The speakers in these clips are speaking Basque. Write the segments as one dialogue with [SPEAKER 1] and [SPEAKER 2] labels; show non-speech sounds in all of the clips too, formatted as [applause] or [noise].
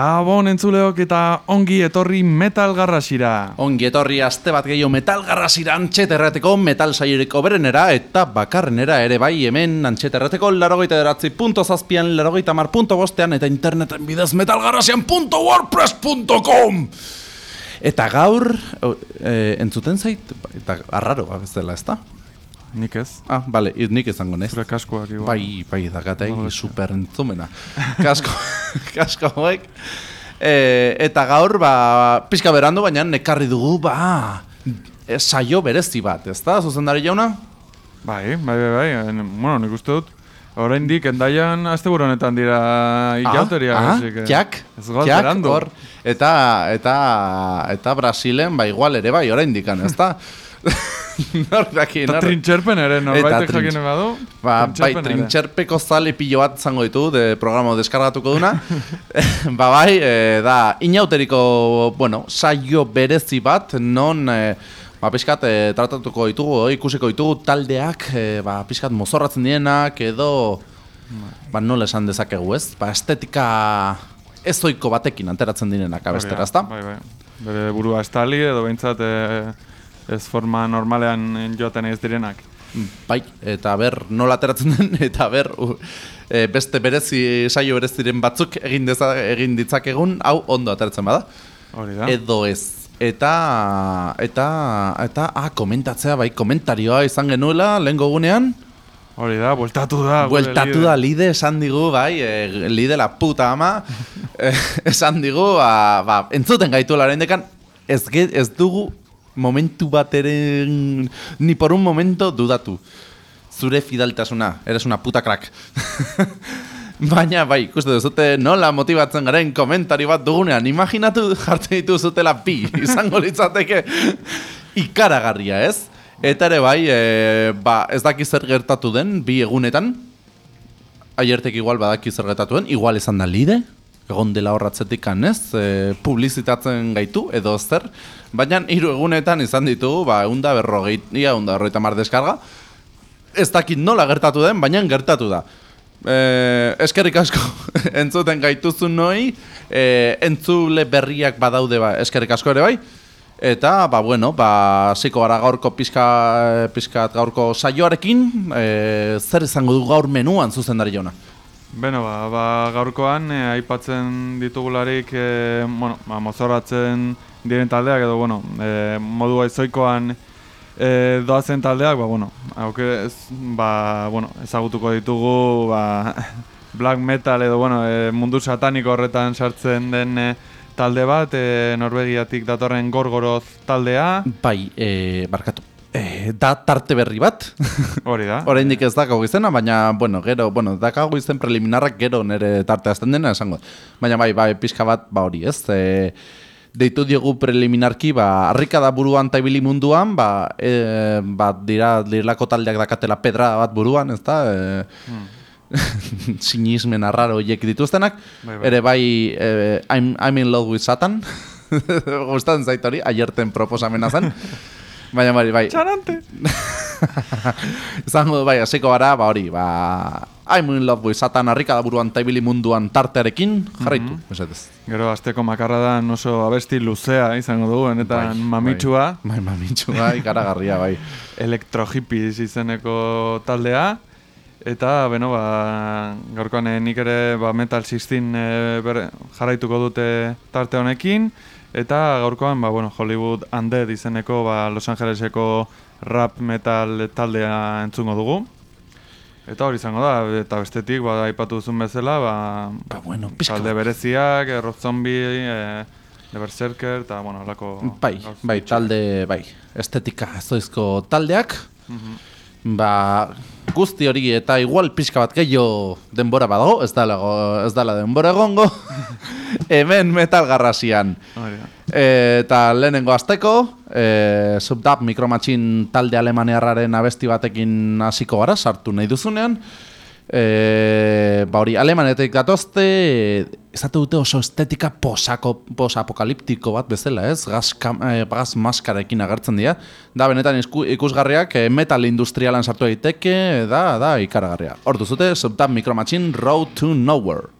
[SPEAKER 1] Gabon entzuleok eta ongi etorri metal garrasira.
[SPEAKER 2] Ongi etorri aste bat gehiago metal garrasira antxeterrateko metal saiereko berenera eta bakarrenera ere bai hemen antxeterrateko larogeita eratzi punto zazpian, larogeita mar punto bostean eta interneten bidez metalgarrasian.wordpress.com Eta gaur, e, entzuten zait, eta arraro ez dela, ez da?
[SPEAKER 1] Nik ez.
[SPEAKER 2] Ah, bale, nik izango nez.
[SPEAKER 1] Zure kaskoak igual.
[SPEAKER 2] Bai, bai, dagatei, super entzumena. [laughs] Kasko, kasko hoek. E, eta gaur, ba, pixka berandu, baina nekarri dugu, ba, e, saio berezi bat, ez da, zuzendari jauna?
[SPEAKER 1] Bai, bai, bai, bai, en, bueno, nik uste dut, orain dik, endaian, azte honetan dira ilauteria.
[SPEAKER 2] Ah, ah kiak, kiak, hor, eta, eta, eta Brasilen, ba, igual ere bai, orain dikan, ez da? [laughs] [laughs]
[SPEAKER 1] Nordaki, Eta trintxerpen ere, norbaitek jakin badu.
[SPEAKER 2] Ba, bai, trintxerpeko zale pilo bat zango ditu, de programa deskargatuko duna. [laughs] ba, bai, e, da, inauteriko, bueno, saio berezi bat, non... E, Ba, pixkat, e, tratatuko ditugu, ikusiko ditugu taldeak, e, ba, pixkat mozorratzen dienak, edo, ba, nola esan dezakegu ez? Ba, estetika ezoiko batekin anteratzen direnak abestera, ezta?
[SPEAKER 1] Bai, bai. Bere burua estali, edo behintzat, e, ez forma normalean joaten ez direnak.
[SPEAKER 2] Bai, eta ber nola ateratzen den, [laughs] eta ber e, beste berezi, saio bereziren batzuk egin, deza, egin ditzakegun, hau ondo ateratzen bada.
[SPEAKER 1] Hori da.
[SPEAKER 2] Edo ez. Eta, eta, eta, ah, komentatzea, bai, komentarioa izan genuela, lehen gogunean.
[SPEAKER 1] Hori da, bueltatu da.
[SPEAKER 2] Bueltatu da, lide esan digu, bai, e, lide la puta ama, [laughs] e, esan digu, ba, ba, entzuten gaitu laren dekan, ez, ez dugu momentu bat ere ni por un momento dudatu. Zure fidaltasuna, eres una puta crack. [laughs] Baina, bai, ikuste duzute nola motibatzen garen komentari bat dugunean. Imaginatu jartzen ditu zutela pi, [laughs] izango litzateke ikaragarria, ez? Eta ere bai, e, ba, ez daki zer gertatu den, bi egunetan. Aiertek igual badaki zer gertatu den, igual izan da lide, egon dela horratzetik kanez, e, publizitatzen gaitu, edo zer. Baina hiru egunetan izan ditugu, ba, eunda berrogeit, ia, eunda berrogeita mar deskarga. Ez dakit nola gertatu den, baina gertatu da. E, eskerrik asko [laughs] entzuten gaituzun noi, e, entzule berriak badaude ba, eskerrik asko ere bai. Eta, ba, bueno, ba, ziko gara gaurko pizka, pizkat gaurko saioarekin, e, zer izango du gaur menuan zuzendari jona?
[SPEAKER 1] Beno, ba, ba, gaurkoan eh, aipatzen ditugularik eh, bueno, ba, mozorratzen diren taldeak edo bueno, eh, modu aizoikoan eh, doazen taldeak, ba, bueno, hauke ez, ba, bueno, ezagutuko ditugu ba, [laughs] black metal edo bueno, eh, mundu sataniko horretan sartzen den eh, talde bat, eh, Norvegiatik datorren gorgoroz taldea.
[SPEAKER 2] Bai, eh, barkatu. E, da tarte berri bat. [laughs]
[SPEAKER 1] Hori da.
[SPEAKER 2] Oraindik ez dakago izena, baina, bueno, gero, bueno, dakago izen preliminarrak gero nere tarte azten dena esango. Baina bai, bai, pixka bat, ba hori, ez? E, deitu diogu preliminarki, ba, harrika da buruan taibili munduan, ba, e, ba dira, dirlako taldeak dakatela pedra bat buruan, ez da? E, hmm. [laughs] sinismen arraro hiek dituztenak. Bai, bai. Ere bai, e, I'm, I'm in love with Satan. [laughs] Gustatzen zaitori, aierten proposamena zen. Baina bai, bai.
[SPEAKER 1] Txarante!
[SPEAKER 2] Zango, [laughs] bai, hasiko gara, ba hori, ba... I'm in love with Satan, harrika da buruan taibili munduan tartearekin, jarraitu, mm -hmm.
[SPEAKER 1] Gero, azteko makarra da oso abesti luzea, izango dugu, eta bai.
[SPEAKER 2] Bai, bai mamitxua, ikaragarria, bai. [laughs]
[SPEAKER 1] Elektrohippies izeneko taldea. Eta, beno, ba, gaurkoan eh, nik ere ba, Metal 16 e, jarraituko dute tarte honekin. Eta gaurkoan, ba, bueno, Hollywood Undead izeneko ba, Los Angeleseko rap metal taldea entzungo dugu. Eta hori izango da, eta bestetik, ba, aipatu duzun bezala, ba,
[SPEAKER 2] ba bueno,
[SPEAKER 1] talde bereziak, Rock Zombie, e, The Berserker, eta, bueno, lako...
[SPEAKER 2] Bai, bai, talde, bai, estetika ezoizko taldeak. Mm Ba, guzti hori eta igual pixka bat gehiago denbora badago, ez dala, ez dala denbora egongo, [laughs] hemen metal garrasian. eta lehenengo azteko, e, Subdub Micromachine talde alemaniarraren abesti batekin hasiko gara, sartu nahi duzunean. E, ba hori, alemanetik gatozte, ezate dute oso estetika posako, posapokaliptiko bat bezala, ez? Gaz, kam, e, gaz maskarekin agertzen dira. Da, benetan ikusgarriak e, metal industrialan sartu daiteke, da, da, ikaragarria. Hortu zute, Subtab Micromachine, Road to Nowhere.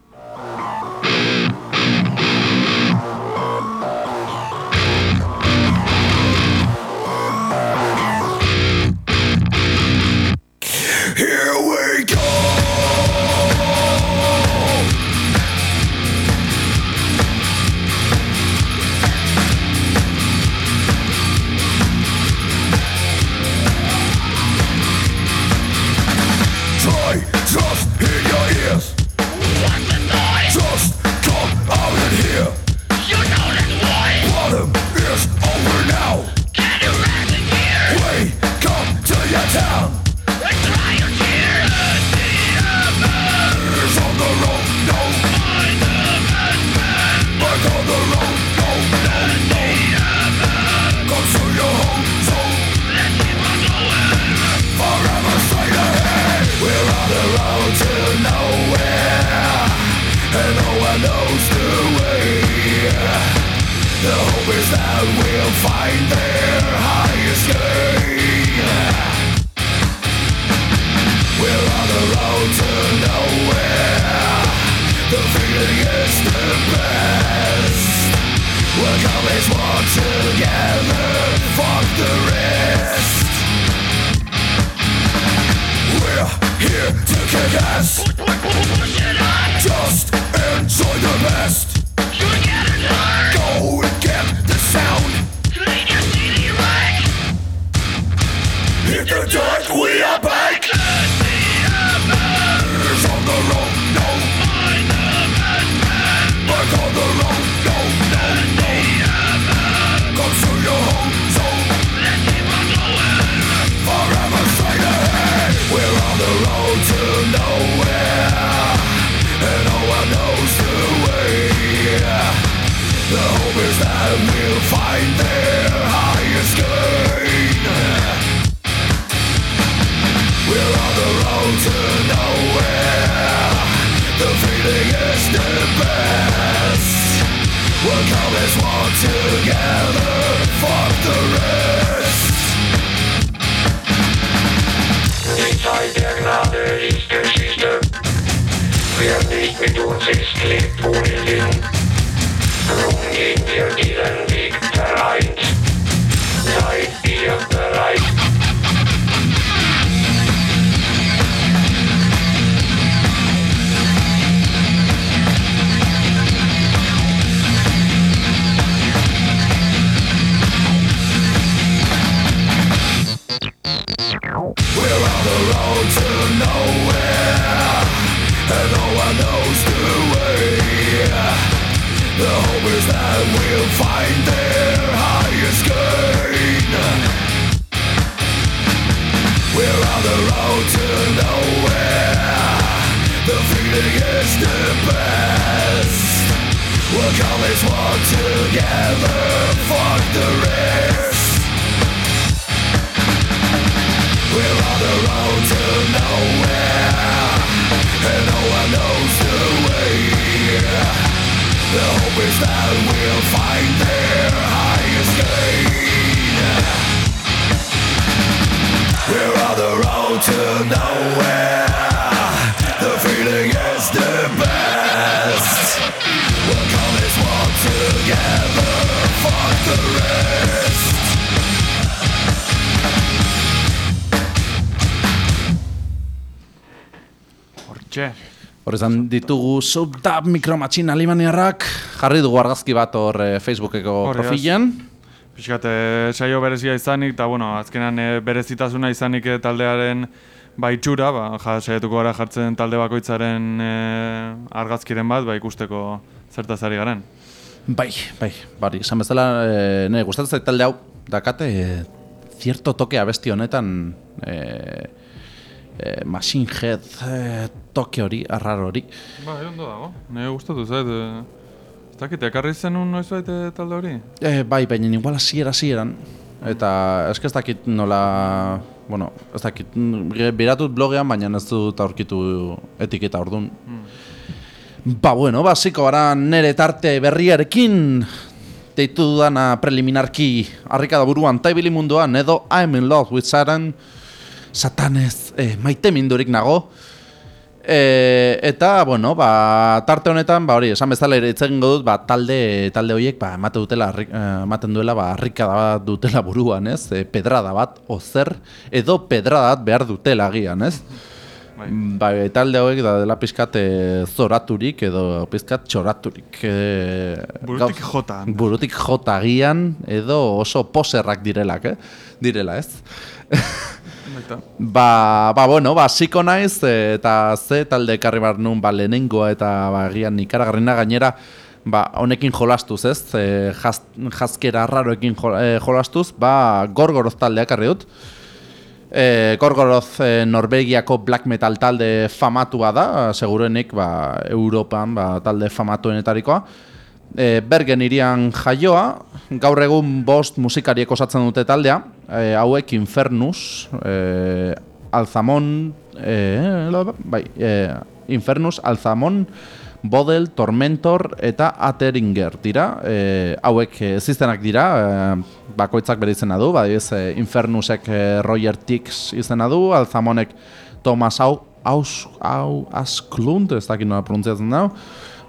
[SPEAKER 3] We'll call this one together. Fuck the rest.
[SPEAKER 4] Inside their mother is their sister. We are big, we don't explain for. Wrong in their given big parent. Life is the life.
[SPEAKER 3] the road to nowhere And no one knows the way The hope is that we'll find their highest gain We're on the road to nowhere The feeling is the best We'll always walk together Fuck the rest. We're on the road to nowhere. And no one knows the way. The hope is that we'll find highest gain. We're on the road to nowhere. The feeling is the best. We'll this together Fuck the rest.
[SPEAKER 1] Hortxe.
[SPEAKER 2] Horrezan ditugu subdub mikromatxin alimaniarrak, jarri dugu argazki bat hor eh, Facebookeko
[SPEAKER 1] Horri,
[SPEAKER 2] profilan.
[SPEAKER 1] Piskat, e, saio berezia izanik, eta bueno, azkenan e, berezitasuna izanik e, taldearen baitxura, ba, ja, saietuko gara jartzen talde bakoitzaren e, argazkiren bat, ba, ikusteko zertaz ari garen.
[SPEAKER 2] Bai, bai, bari, esan bezala, e, ne, gustatzen talde hau, dakate, e, zierto toke abesti honetan, e, e, machine head e, toke hori, arrar hori.
[SPEAKER 1] Ba, ondo dago. Nire gustatu zait. E, ez dakit, ekarri zen un noizbait talde hori?
[SPEAKER 2] E, bai, baina igual hasiera hasieran eta eske ez dakit nola, bueno, ez dakit, biratut blogean, baina ez dut aurkitu etiketa orduan. Ba, bueno, basiko gara nere tarte berriarekin deitu dudana preliminarki harrika da buruan taibili munduan edo I'm in love with Satan satanez eh, maite mindurik nago E, eta, bueno, ba, tarte honetan, ba, hori, esan bezala ere itzen dut, ba, talde, talde horiek, ba, emate dutela, eh, ematen duela, ba, harrikada bat dutela [laughs] buruan, ez? E, pedrada bat, ozer, edo pedrada bat behar dutela agian, ez?
[SPEAKER 1] Bai.
[SPEAKER 2] Ba, talde hauek da dela pizkat e, zoraturik edo pizkat txoraturik. E,
[SPEAKER 1] Burutik
[SPEAKER 2] gauz-
[SPEAKER 1] jota.
[SPEAKER 2] Burutik jota agian edo oso poserrak direlak, eh? Direla, ez? [laughs]
[SPEAKER 1] Baita.
[SPEAKER 2] Ba, ba bueno, ba, ziko naiz e, eta ze talde ekarri bar nun ba, lehenengoa eta ba, agian ikaragarrina gainera ba, honekin jolastuz, ez? E, jaz, jazkera arraroekin jo- e, jolastuz, ba, gorgoroz taldea ekarri dut. E, Gorgoroz e, Norvegiako black metal talde famatua da, segurenik ba, Europan ba, talde famatuenetarikoa. E, Bergen irian jaioa, gaur egun bost musikariek osatzen dute taldea, e, hauek Infernus, e, Alzamon, e, bai, e, Infernus, Alzamon, Bodel, Tormentor eta Ateringer dira. E, hauek eziztenak dira, e, bakoitzak bere izena du, bai ez e, Infernusek e, Roger Tix izena du, Alzamonek Thomas Au, Aus, Au, Asklund, ez dakit nola pronuntziatzen dago,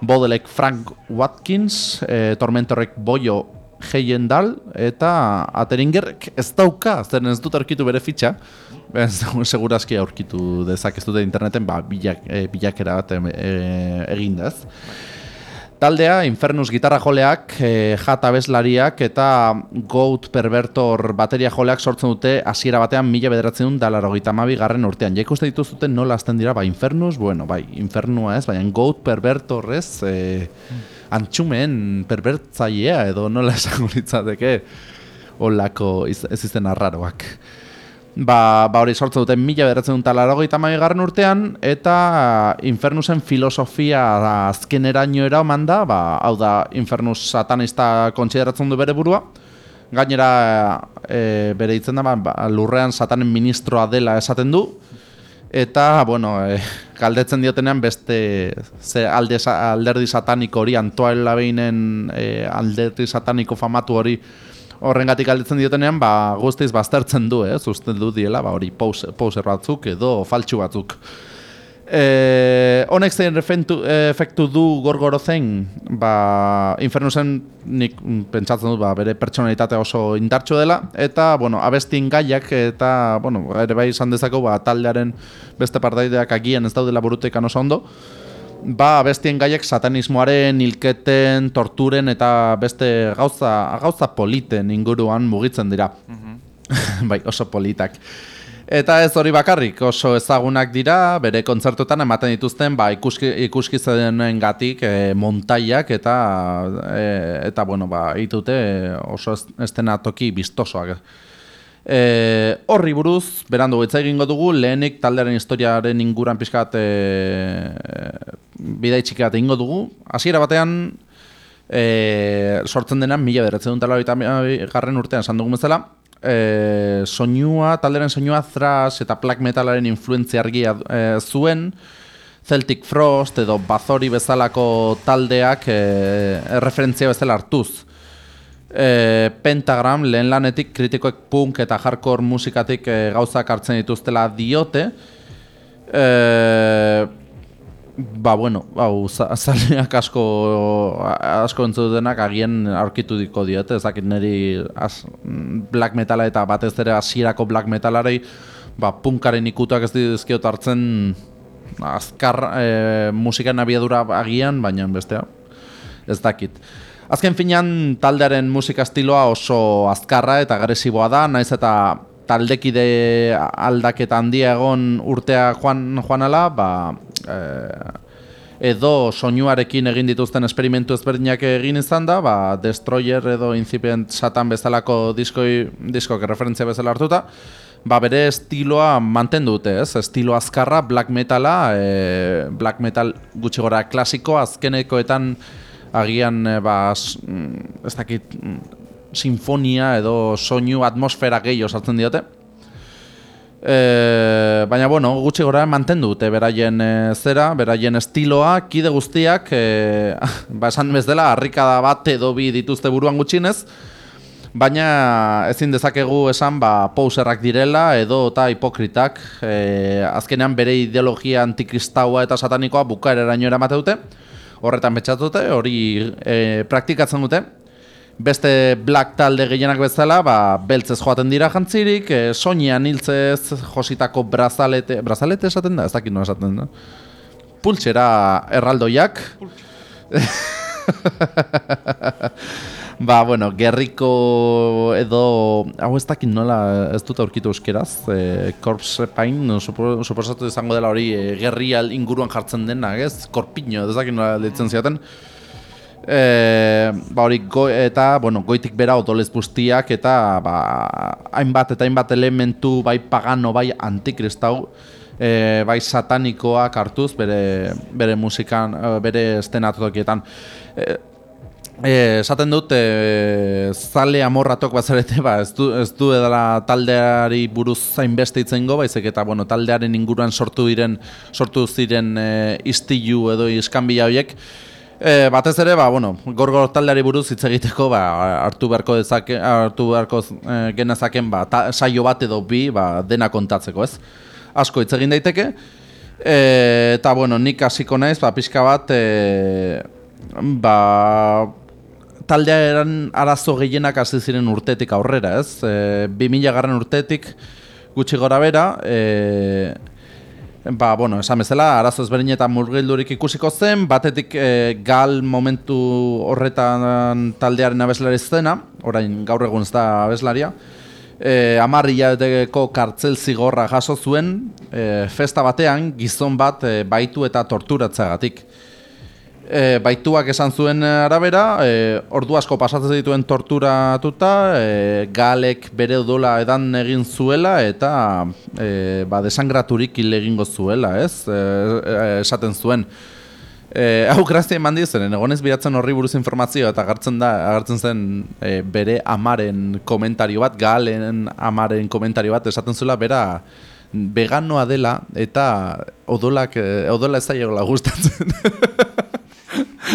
[SPEAKER 2] Bodelek Frank Watkins, e, Tormentorrek Boyo Heiendal eta Ateringer ez dauka, zer ez dut aurkitu bere fitxa, ez segurazki aurkitu dezak ez dute interneten, ba, bilak, e, bilakera bat e, egin dez. Taldea, Infernus gitarra joleak, e, jata bezlariak eta Goat Pervertor bateria joleak sortzen dute hasiera batean mila bederatzen dut dalaro garren urtean. Jaik uste dituzuten nola azten dira, ba, Infernus, bueno, bai, Infernua ez, baina Goat Pervertor ez, e, antxumen perbertzailea edo nola esango litzateke olako ez izten arraroak. Ba, ba hori sortzen duten mila beratzen dut talarago garren urtean eta Infernusen filosofia azken eraino era oman da, ba, hau da Infernus satanista kontsideratzen du bere burua. Gainera e, bere ditzen da, ba, lurrean satanen ministroa dela esaten du. Eta, bueno, e, galdetzen diotenean beste ze alde, alderdi sataniko hori, Antoine Labeinen e, alderdi sataniko famatu hori horrengatik galdetzen diotenean, ba, guztiz baztertzen du, eh? zuzten du diela, ba, hori poser batzuk edo faltsu batzuk. E, honek zein efektu du gorgoro zen, ba, infernu zen nik pentsatzen dut ba, bere pertsonalitate oso indartxo dela, eta bueno, abestin gaiak eta bueno, ere bai izan dezako ba, taldearen beste partaideak agien ez daudela burutekan oso ondo, ba, abestien gaiak satanismoaren, hilketen, torturen eta beste gauza, gauza politen inguruan mugitzen dira. Mhm. [laughs] bai, oso politak. Eta ez hori bakarrik, oso ezagunak dira, bere kontzertutan ematen dituzten ba, ikuski, ikuskizenen gatik e, montaiak eta, e, eta bueno, ba, itute oso estena toki biztosoak. E, horri buruz, berandu gaitza egingo dugu, lehenik taldearen historiaren inguran pixkat e, bidai txikat egingo dugu. Hasiera batean, e, sortzen denan, mila beratzen dut garren urtean, esan dugu bezala, e, soinua, talderen soinua thrash eta black metalaren influentzia argia e, zuen, Celtic Frost edo Bazori bezalako taldeak e, referentzia bezala hartuz. E, Pentagram lehen lanetik kritikoek punk eta hardcore musikatik e, gauzak hartzen dituztela diote. E, Ba, bueno, hau, zaleak asko, asko entzutenak agien aurkitu diko diote, ez dakit niri black metala eta batez ere hasierako black metalarei, ba, punkaren ikutuak ez dizkiot hartzen azkar e, musikan abiadura agian, baina bestea, ez dakit. Azken finean taldearen musika estiloa oso azkarra eta agresiboa da, naiz eta taldekide aldaketa handia egon urtea joan joanala, ba, edo soinuarekin egin dituzten esperimentu ezberdinak egin izan da, ba, Destroyer edo Incipient Satan bezalako diskoi, diskoak referentzia bezala hartuta, ba, bere estiloa mantendu dute, ez? Estilo azkarra, black metala, e, black metal gutxi gora klasiko, azkenekoetan agian, e, ba, mm, ez dakit, mm, sinfonia edo soinu atmosfera gehi osatzen diote. E, baina bueno, gutxi gora mantendu dute beraien e, zera, beraien estiloa, kide guztiak, e, [laughs] ba esan bez dela, harrikada bat edo bi dituzte buruan gutxinez, baina ezin dezakegu esan ba, pouserrak direla edo eta hipokritak, e, azkenean bere ideologia antikristaua eta satanikoa bukaereraino eramate dute, horretan betxatu dute, hori e, praktikatzen dute, beste black talde gehienak bezala, ba, beltzez joaten dira jantzirik, e, soinean hiltzez jositako brazalete, brazalete esaten da, ez dakit no esaten da. Pultsera erraldoiak. [laughs] ba, bueno, gerriko edo, hau ez dakit nola, ez dut aurkitu euskeraz, e, corpse pain, no, suposatu izango dela hori, e, gerri inguruan jartzen dena, ez? Korpiño, ez dakit nola ditzen ziaten. E, ba hori go, eta bueno, goitik bera odolez guztiak eta ba, hainbat eta hainbat elementu bai pagano bai antikristau e, bai satanikoak hartuz bere, bere musikan, e, bere estenatokietan. E, Eh, esaten dut, e, zale amorratok bazarete, ba, ez du, ez du edala taldeari buruz zainbeste itzen go, baizik eta bueno, taldearen inguruan sortu diren sortu ziren e, istilu edo iskanbila horiek. E, batez ere, ba, bueno, gorgor taldeari buruz hitz egiteko ba, hartu beharko dezake, hartu beharko e, genezaken ba, ta, saio bat edo bi ba, dena kontatzeko, ez? Asko hitz egin daiteke. E, eta, bueno, nik hasiko naiz, ba, pixka bat, e, ba, taldearen arazo gehienak hasi ziren urtetik aurrera, ez? E, 2000 garren urtetik gutxi gora bera, e, ba, bueno, esan bezala, arazo ezberdin eta murgildurik ikusiko zen, batetik e, gal momentu horretan taldearen abeslari zena, orain gaur egun ez da abeslaria, e, amarri kartzel zigorra jaso zuen, e, festa batean gizon bat e, baitu eta torturatzagatik e, baituak esan zuen arabera, e, ordu asko pasatzen dituen torturatuta, e, galek bere odola edan egin zuela eta e, ba, desangraturik hil egingo zuela, ez? E, e, esaten zuen. E, hau grazia eman dizen, egonez biratzen horri buruz informazio eta agartzen da, agartzen zen e, bere amaren komentario bat, galen amaren komentario bat, esaten zuela bera veganoa dela eta odolak, odola ez da gustatzen. [laughs]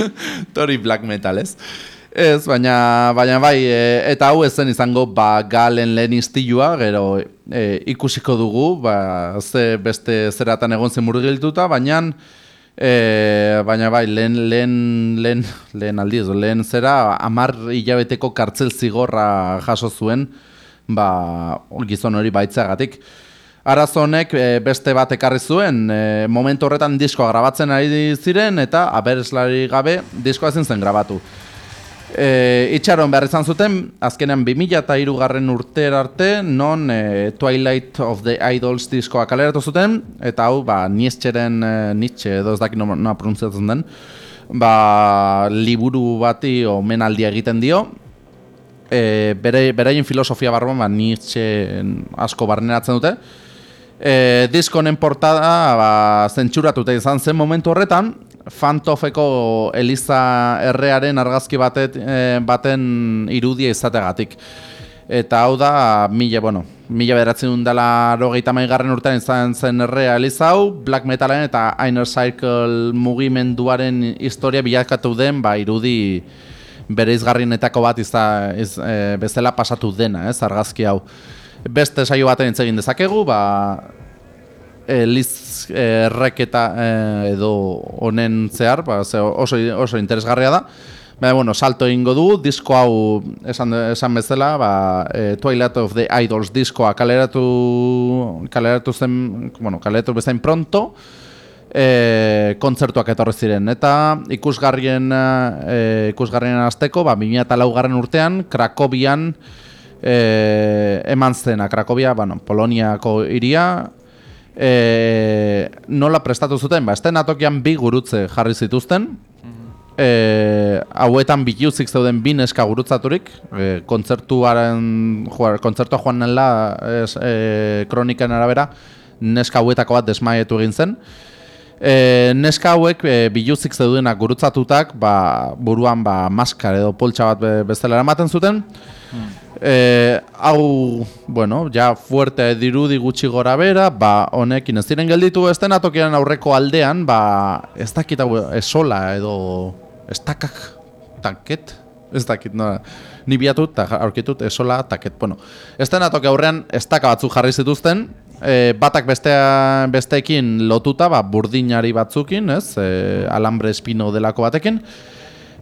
[SPEAKER 2] [laughs] Tori black metal, ez? Ez, baina, baina bai, e, eta hau ezen izango ba, galen lehen istilua, gero e, ikusiko dugu, ba, ze beste zeratan egon zen murgiltuta, baina, e, baina bai, lehen, lehen, lehen, lehen aldiz, lehen zera, amar hilabeteko kartzel zigorra jaso zuen, ba, gizon hori baitzagatik. Arazo honek eh, beste bat ekarri zuen, e, momentu horretan diskoa grabatzen ari ziren eta abereslari gabe diskoa ezin zen grabatu. E, itxaron behar izan zuten, azkenean 2000 eta irugarren urter arte, non e, Twilight of the Idols diskoa kaleratu zuten, eta hau, ba, Nietzscheren, e, Nietzsche edo ez dakit noa pronuntziatzen den, ba, liburu bati omenaldia egiten dio, e, bere, beraien filosofia barruan, ba, Nietzsche asko barneratzen dute, E, diskonen portada ba, zentsuratuta izan zen momentu horretan, Fantofeko Eliza Errearen argazki batet, e, baten irudia izategatik. Eta hau da, mila, bueno, mila bederatzen dela rogeita maigarren urtean izan zen errea hau, Black Metalen eta Inner Cycle mugimenduaren historia bilakatu den, ba, irudi bere izgarrienetako bat izan, iz, e, bezala pasatu dena, ez, argazki hau beste saio baten hitz egin dezakegu, ba Eliz erreketa eh, edo honen zehar, ba, oso, oso interesgarria da. Baina, bueno, salto ingo du, disko hau esan, esan bezala, ba, e, Twilight of the Idols diskoa kaleratu, kaleratu zen, bueno, kaleratu bezain pronto, e, kontzertuak etorri ziren. Eta ikusgarrien, e, ikusgarrien azteko, ba, 2008 garren urtean, Krakobian, e, eman zena Krakobia, bueno, Poloniako iria, e, nola prestatu zuten, ba, esten atokian bi gurutze jarri zituzten, e, hauetan biluzik zeuden bi neska gurutzaturik, e, kontzertuaren, kontzertua joan nela e, kroniken arabera, neska hauetako bat desmaietu egin zen, E, neska hauek e, biluzik zeudenak gurutzatutak, ba, buruan ba, maskar edo poltsa bat be, bezala eramaten zuten. Hmm. E, hau, bueno, ja fuerte dirudi gutxi gora bera, ba, honekin ez diren gelditu esten atokian aurreko aldean, ba, ez dakit hau esola edo ez takak, taket, ez dakit, no, ni biatut eta aurkitut esola, taket, bueno. Ez den atoki aurrean ez batzuk jarri zituzten, e, batak bestea, besteekin lotuta, ba, burdinari batzukin, ez, e, alambre espino delako batekin,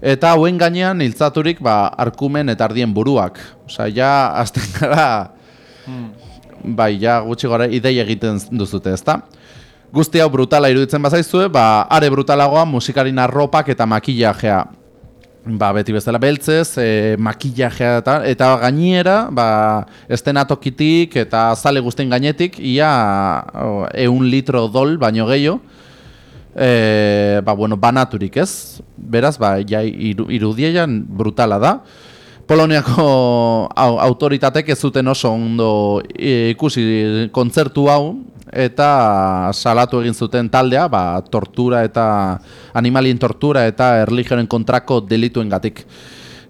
[SPEAKER 2] Eta hauen gainean hiltzaturik ba, arkumen eta ardien buruak. Osa, ja, azten gara, hmm. bai, ja, gutxi gara, idei egiten duzute, ezta? Guzti hau brutala iruditzen bazaizue, ba, are brutalagoa musikarin arropak eta makillajea. Ba, beti bezala beltzez, e, makillajea eta, eta gainera, ba, estenatokitik eta zale guztien gainetik, ia eun litro dol baino gehiago, e, ba, bueno, banaturik ez, beraz, ba, ja, irudiean brutala da. Poloniako autoritatek ez zuten oso ondo e, ikusi kontzertu hau, eta salatu egin zuten taldea, ba, tortura eta animalien tortura eta erligioaren kontrako delituen gatik.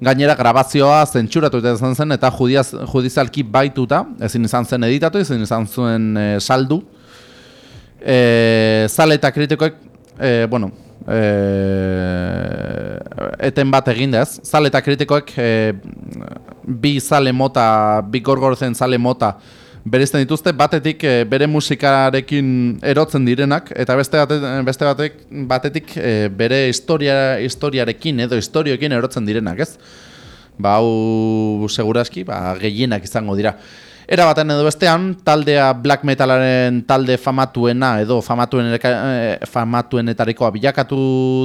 [SPEAKER 2] Gainera grabazioa zentsuratu eta izan zen eta judiaz, judizalki baituta, ezin izan zen editatu, ezin izan zuen e, saldu. E, zale eta kritikoek, e, bueno, e, eten bat egindez, zale eta kritikoek e, bi zale mota, bi gorgorzen zale mota, berizten dituzte, batetik e, bere musikarekin erotzen direnak, eta beste, bate, beste batek, batetik e, bere historia, historiarekin edo historioekin erotzen direnak, ez? Ba, hau seguraski, ba, gehienak izango dira. Era baten edo bestean, taldea black metalaren talde famatuena edo famatuen, e, famatuenetarikoa bilakatu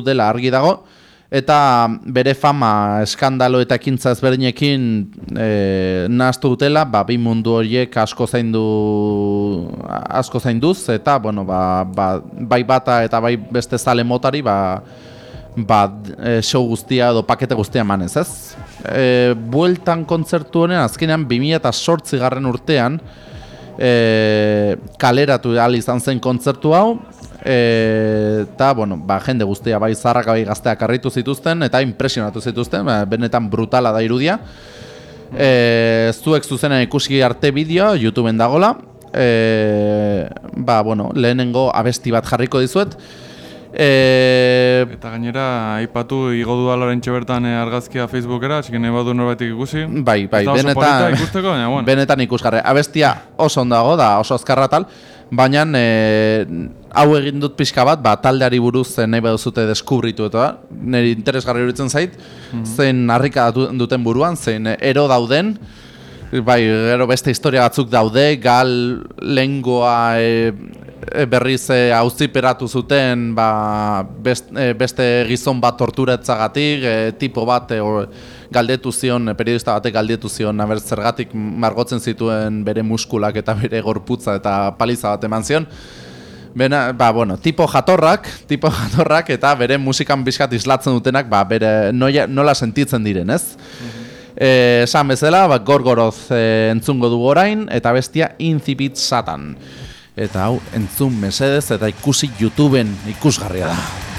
[SPEAKER 2] dela argi dago, eta bere fama eskandalo eta ekintza ezberdinekin e, nahaztu dutela, ba, bi mundu horiek asko zaindu asko zainduz eta bueno, ba, ba, bai bata eta bai beste zale motari ba, ba, e, show guztia edo pakete guztia manez, ez? E, bueltan kontzertu honen azkenean 2008 garren urtean e, kaleratu izan zen kontzertu hau eta bueno, ba, jende guztia bai zarrak bai gazteak arritu zituzten eta impresionatu zituzten, ba, benetan brutala da irudia. E, zuek zuzena ikusi arte bideo YouTubeen dagola. E, ba, bueno, lehenengo abesti bat jarriko dizuet.
[SPEAKER 1] E... Eta gainera, aipatu igo du alorentxe bertan e, argazkia Facebookera, nahi badu norbaitik ikusi.
[SPEAKER 2] Bai, bai, benetan, ikusteko, bueno. benetan ikusgarre. Abestia oso ondago da, oso azkarra tal, baina e, hau egin dut pixka bat, ba, taldeari buruz nahi baduzute deskubritu eta niri interesgarri horitzen zait, mm -hmm. zein harrika duten buruan, zein ero dauden, bai, gero beste historia batzuk daude, gal lengoa e, e, berriz e, auziperatu zuten ba, e, beste gizon bat torturetzagatik, e, tipo bat e, galdetu zion, e, periodista batek galdetu zion, aber zergatik margotzen zituen bere muskulak eta bere gorputza eta paliza bat eman zion. Bena, ba, bueno, tipo jatorrak, tipo [laughs] jatorrak eta bere musikan bizkat islatzen dutenak, ba, bere noia, nola sentitzen diren, ez? Mm esan bezala, ba, gorgoroz e, entzungo dugu orain, eta bestia incipit satan. Eta hau, entzun mesedez eta ikusi YouTubeen ikusgarria da.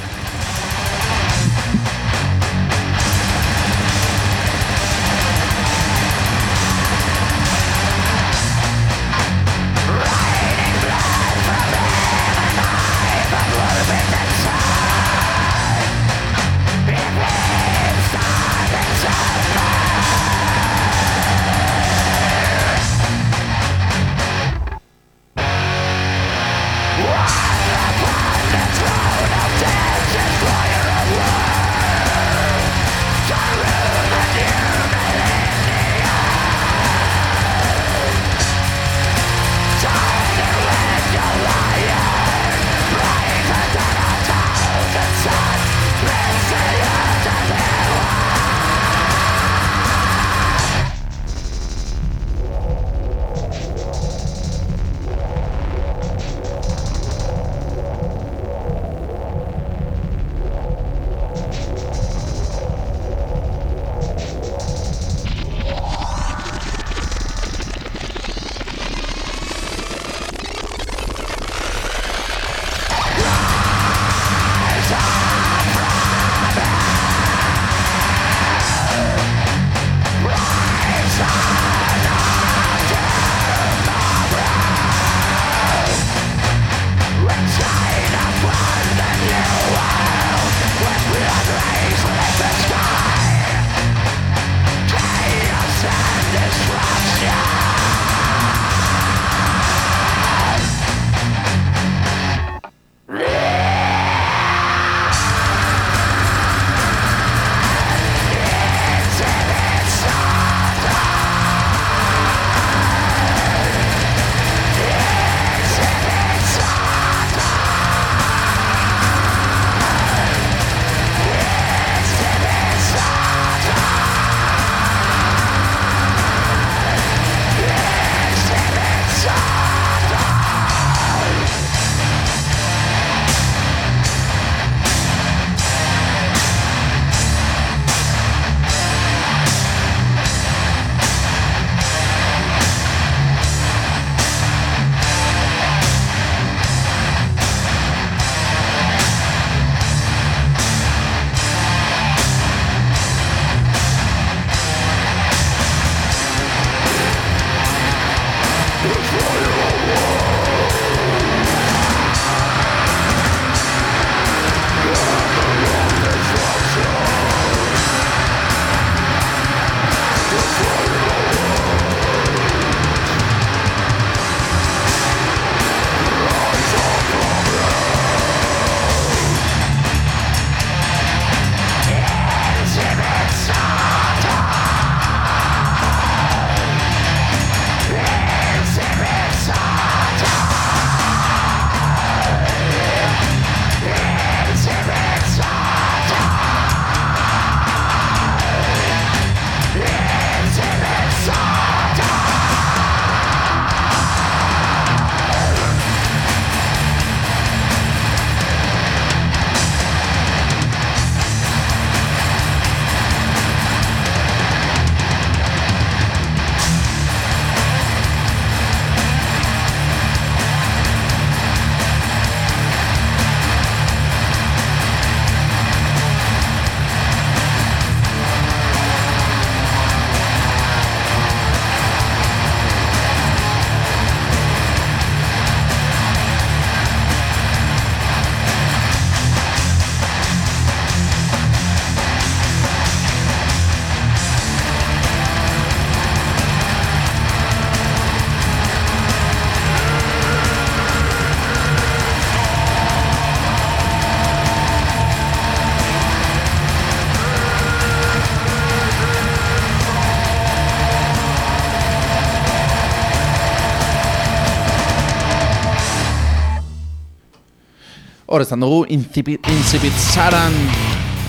[SPEAKER 3] Hor ezan dugu, Incipit, incipit Saran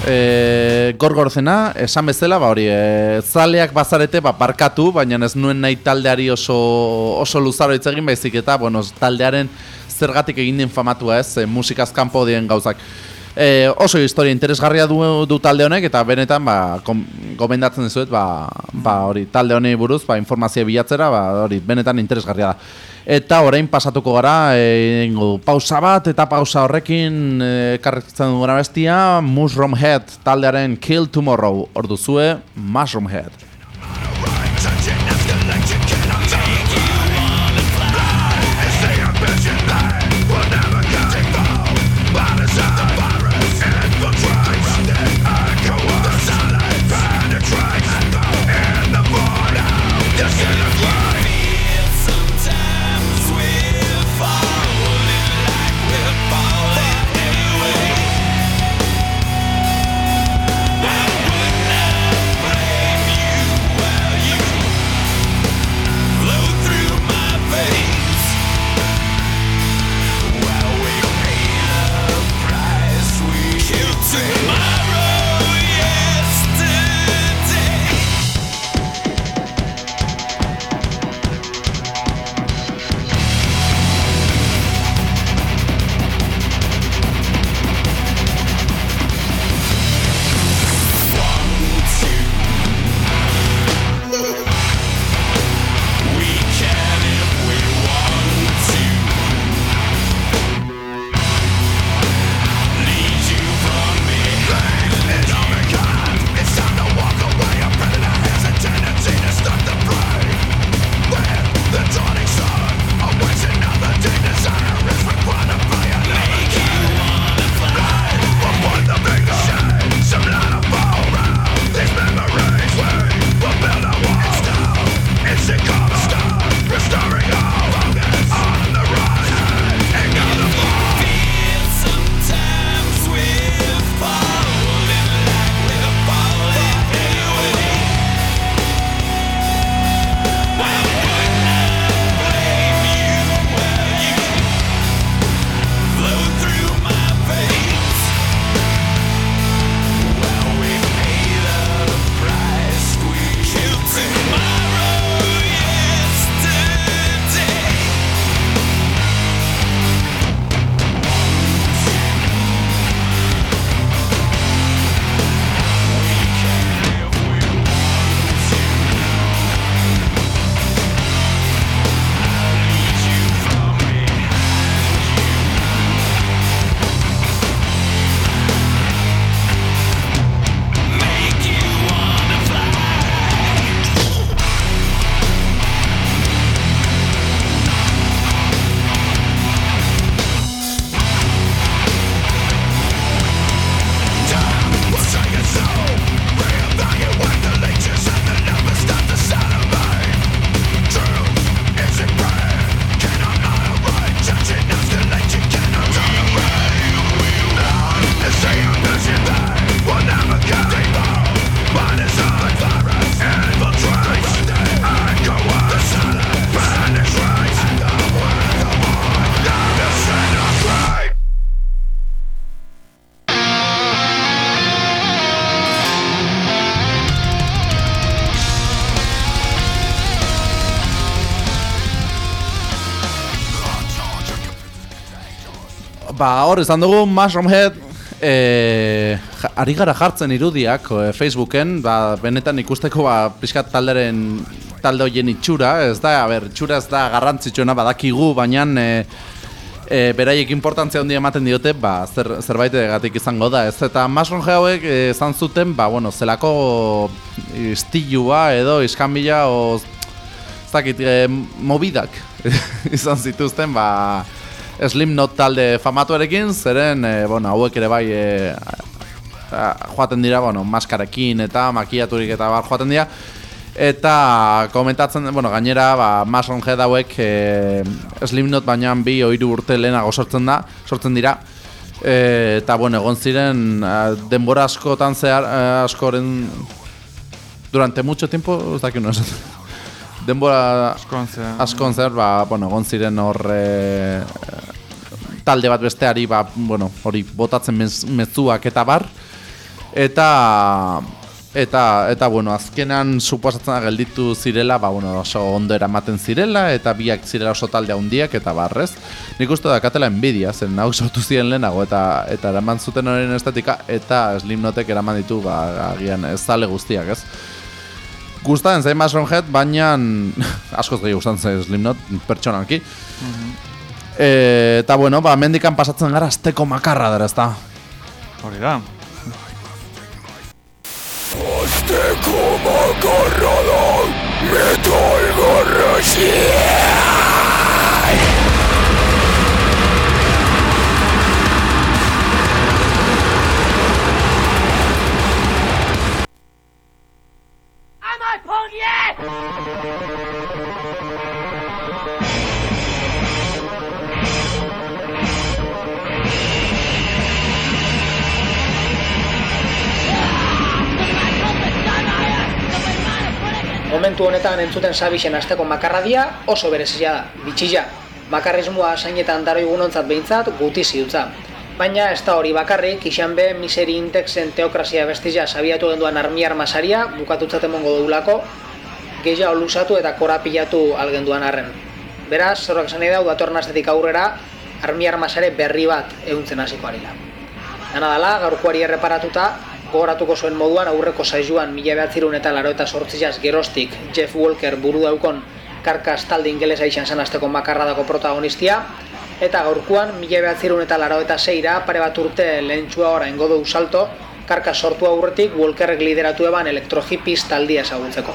[SPEAKER 3] e, gorgorzena, esan bezala, ba hori, e, zaleak bazarete, ba, barkatu, baina ez nuen nahi taldeari oso, oso luzaro hitz egin baizik eta, bueno, taldearen zergatik egin den famatua ez, e, musikaz kanpo gauzak. E, oso historia interesgarria du, du talde honek eta benetan ba, kom, gomendatzen dizuet ba, ba, hori, talde honei buruz ba, informazio bilatzera ba, hori, benetan interesgarria da. Eta orain pasatuko gara e, pausa bat eta pausa horrekin e, karretzen duguna bestia Mushroom Head taldearen Kill Tomorrow orduzue Mushroom Head. Hor, izan dugu Mushroom Head e, Ari gara jartzen irudiak e, Facebooken ba, Benetan ikusteko ba, pixkat talderen Talde hoien itxura Ez da, ber, itxura ez da garrantzitsuena Badakigu, baina e, e, Beraiek importantzia handia ematen diote ba, zer, Zerbait egatik izango da Ez? Eta Head hauek e, zuten ba, bueno, Zelako istilua edo iskanbila o, Ez dakit, e, mobidak [laughs] Izan zituzten, ba Slipknot talde famatuarekin, zeren, e, bueno, hauek ere bai e, joaten dira, bueno, maskarekin eta makiaturik eta bar joaten dira. Eta komentatzen, bueno, gainera, ba, Mason Head hauek e, Slipknot baina bi oiru urte lehenago sortzen da, sortzen dira. E, eta, bueno, egon ziren denbora askotan zehar, askoren durante mucho tiempo, ez dakit no denbora askon zehar, ba, bueno, egon ziren hor
[SPEAKER 2] talde bat besteari ba, bueno, hori botatzen mez, mezuak eta bar eta Eta, eta bueno, azkenan suposatzen gelditu zirela, ba, bueno, oso ondo eramaten zirela, eta biak zirela oso talde handiak eta barrez. Nik uste da katela enbidia, zen hau sortu ziren lehenago, eta, eta eraman zuten horren estetika, eta Slimnotek eraman ditu, ba, agian ez zale guztiak, ez? Gustatzen zain Mushroom Head, baina [laughs] askoz gehi gustatzen zain Slimnot, pertsonalki. Mm eta bueno, ba, mendikan pasatzen gara azteko makarra dara, ez da?
[SPEAKER 1] Hori da.
[SPEAKER 5] Azteko makarra da Metal garrasia
[SPEAKER 6] Momentu honetan entzuten sabixen asteko makarradia oso berezia da, bitxila. Makarrismoa sainetan daro egunontzat behintzat guti ziutza. Baina ez da hori bakarrik, isan be miseri indexen teokrazia bestizia sabiatu genduan armiar masaria bukatutzat emongo duulako, gehiago lusatu eta korapilatu algenduan arren. Beraz, zorrak esan nahi dau, datorren astetik aurrera, armiar masare berri bat ehuntzen hasiko arila. Dana dala, gaurkoari erreparatuta, gogoratuko zuen moduan aurreko saizuan mila behatzirun eta laro eta sortziaz gerostik Jeff Walker buru daukon karkas talde ingelesa izan zen azteko makarradako protagonistia eta gaurkuan mila behatzirun eta laro eta zeira pare bat urte lehen txua ora ingo du salto karkas sortu aurretik Walkerrek lideratu eban elektrohipiz taldia ezagutzeko.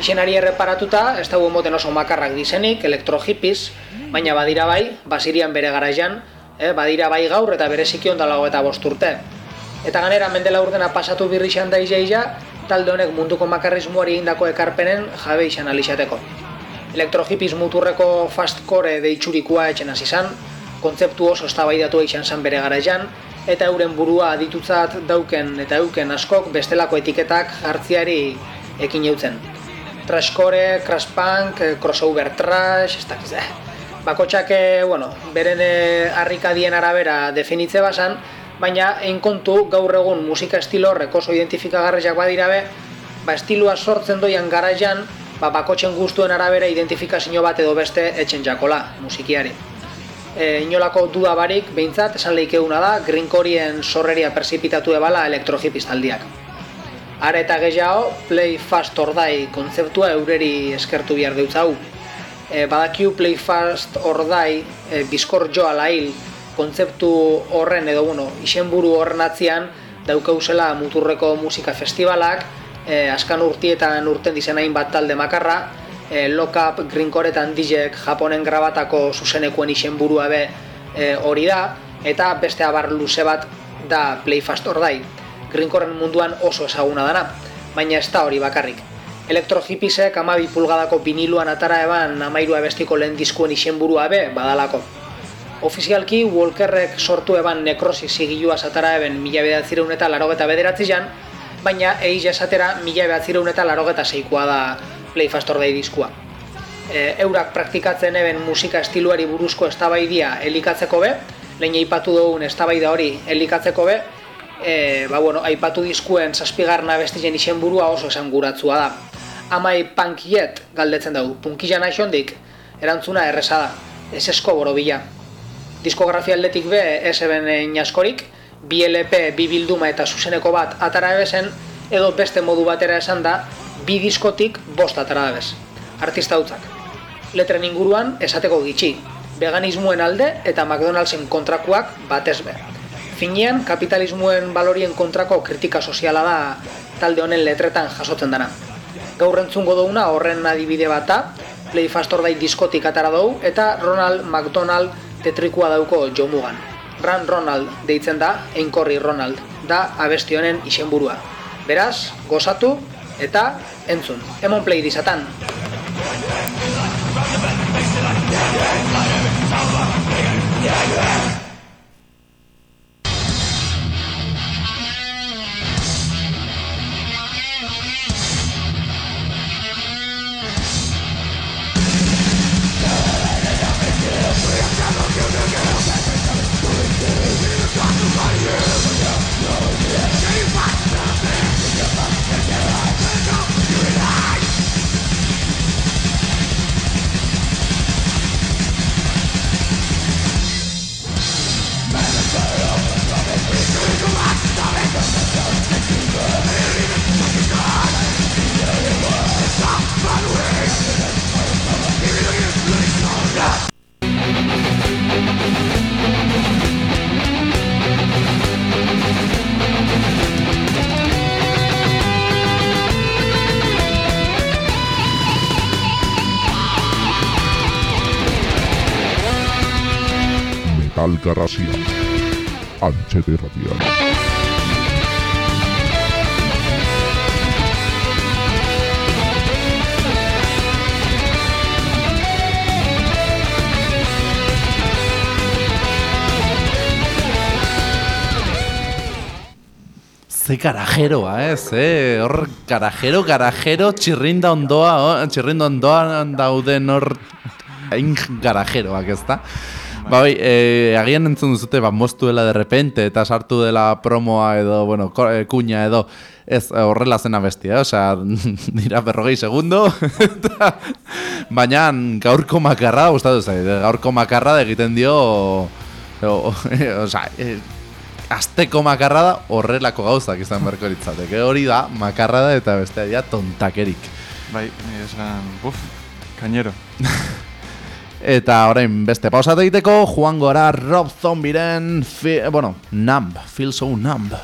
[SPEAKER 6] Izenari erreparatuta, ez dago moten oso makarrak dizenik, elektrohipiz, baina badira bai, basirian bere garaian, eh, badira bai gaur eta bere zikion dalago eta bosturte. Eta ganera mendela urdena pasatu birri xan da izaia, talde honek munduko makarrismoari indako ekarpenen jabe izan alixateko. Elektrohipiz muturreko fastcore deitxurikua etxen hasi izan, kontzeptu oso eztabaidatu izan zen bere garaian, eta euren burua aditutzat dauken eta euken askok bestelako etiketak hartziari ekin eutzen. Trashcore, crash punk, crossover trash, ez dakiz, eh. Bakotxak, eh, bueno, beren eh, harrikadien arabera definitze basan, baina egin kontu gaur egun musika estilo horrek oso identifikagarriak badira be, ba estilua sortzen doian garaian, ba bakotzen gustuen arabera identifikazio bat edo beste etxen jakola musikiari. E, inolako duda barik, behintzat, esan lehikeuna da, Grinkorien sorreria persipitatu ebala elektrohipiz taldiak. Are eta gehiago, Play Fast Ordai kontzeptua eureri eskertu behar deutzau. E, badakiu Play Fast Ordai, e, bizkor joa lahil, kontzeptu horren edo bueno, izenburu horren atzian daukauzela muturreko musika festivalak, e, askan urtietan urten dizenain bat talde makarra, e, Lockup Greencoretan DJek Japonen grabatako zuzenekuen izenburua be e, hori da, eta beste abar luze bat da Playfast ordai. Greencoren munduan oso ezaguna dana, baina ez da hori bakarrik. Elektrohipisek amabi pulgadako viniluan atara eban amairua bestiko lehen diskuen izenburua be badalako. Ofizialki, Walkerrek sortu eban nekrosi zigilua satara eben mila behatzireun eta larogeta bederatzi jan, baina eiz esatera mila behatzireun eta larogeta zeikoa da Playfast Ordei diskua. E, eurak praktikatzen eben musika estiluari buruzko estabaidia elikatzeko be, lehen aipatu dugun estabaida hori elikatzeko be, e, ba, bueno, aipatu diskuen zazpigarna bestizen izen burua oso esan guratzua da. Amai punkiet galdetzen dugu, punkian aixondik, erantzuna erresa da, ez esko borobila diskografia aldetik be ez eben askorik, bi LP, bi bilduma eta zuzeneko bat atara ebezen, edo beste modu batera esan da, bi diskotik bost atara ebez. Artista hutzak. Letren inguruan esateko gitxi, veganismoen alde eta McDonald'sen kontrakuak batez be. Finean, kapitalismoen balorien kontrako kritika soziala da talde honen letretan jasotzen dana. Gaur entzungo duguna horren adibide bata, Playfastor dai diskotik atara dugu, eta Ronald McDonald tetrikua dauko jomugan. Ran Ronald deitzen da, Enkorri Ronald, da abesti honen izenburua. Beraz, gozatu eta entzun. Hemon play dizatan! Yeah.
[SPEAKER 5] Algarrasia. Antxete irratian.
[SPEAKER 7] Ze garajeroa, ez, eh? Hor, garajero, garajero, txirrinda ondoa, oh, txirrinda ondoan dauden hor, hain garajeroak, ez? Ba, bai, eh, agian entzun duzute, ba, moztuela de repente, eta sartu dela promoa edo, bueno, eh, kuña edo, ez eh, horrela zena bestia, osea, [laughs] dira berrogei segundo, [laughs] eta, baina gaurko makarra, gustatu zait, gaurko makarra egiten dio, osea, eh, asteko makarra da horrelako gauzak izan beharko litzateke. Hori da, makarra da eta bestea dira tontakerik.
[SPEAKER 1] Bai, nire esan, buf, kainero. [laughs]
[SPEAKER 7] Eta orain beste pausa egiteko, joan gora Rob Zombiren, fi, bueno, numb, feel so numb.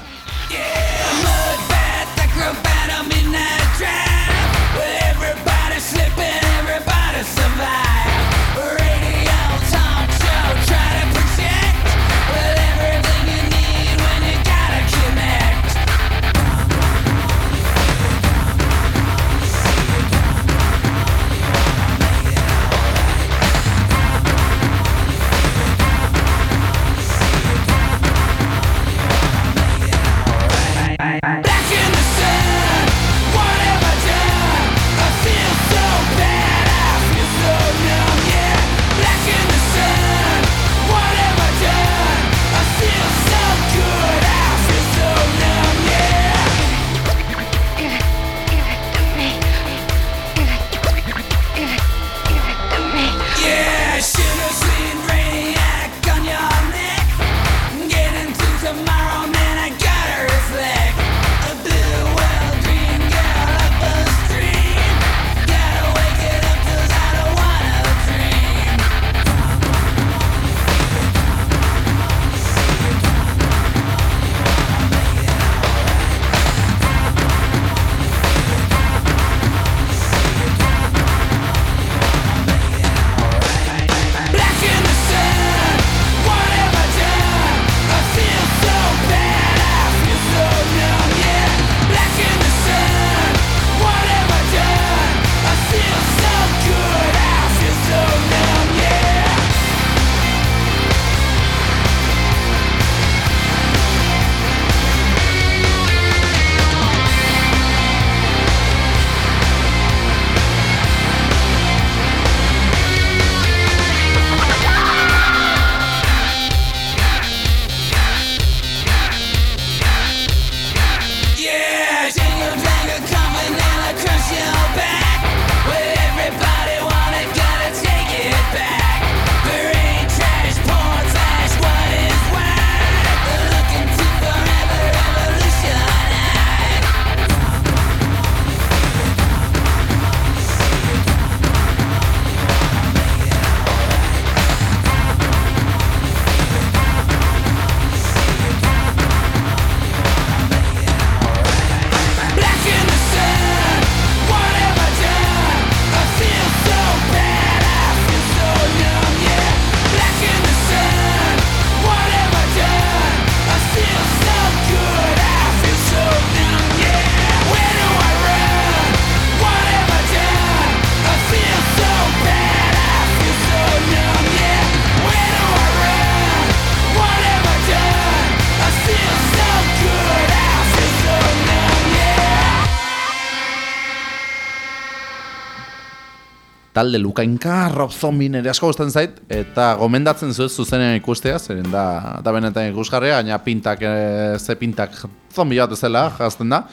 [SPEAKER 7] Talde lukainka, Rob Zombie nire asko gustatzen zait, eta gomendatzen zuez zuzenean ikustea, zeren da, da benetan ikusgarria, gaina pintak, e, ze pintak zombi bat ezela, jazten da.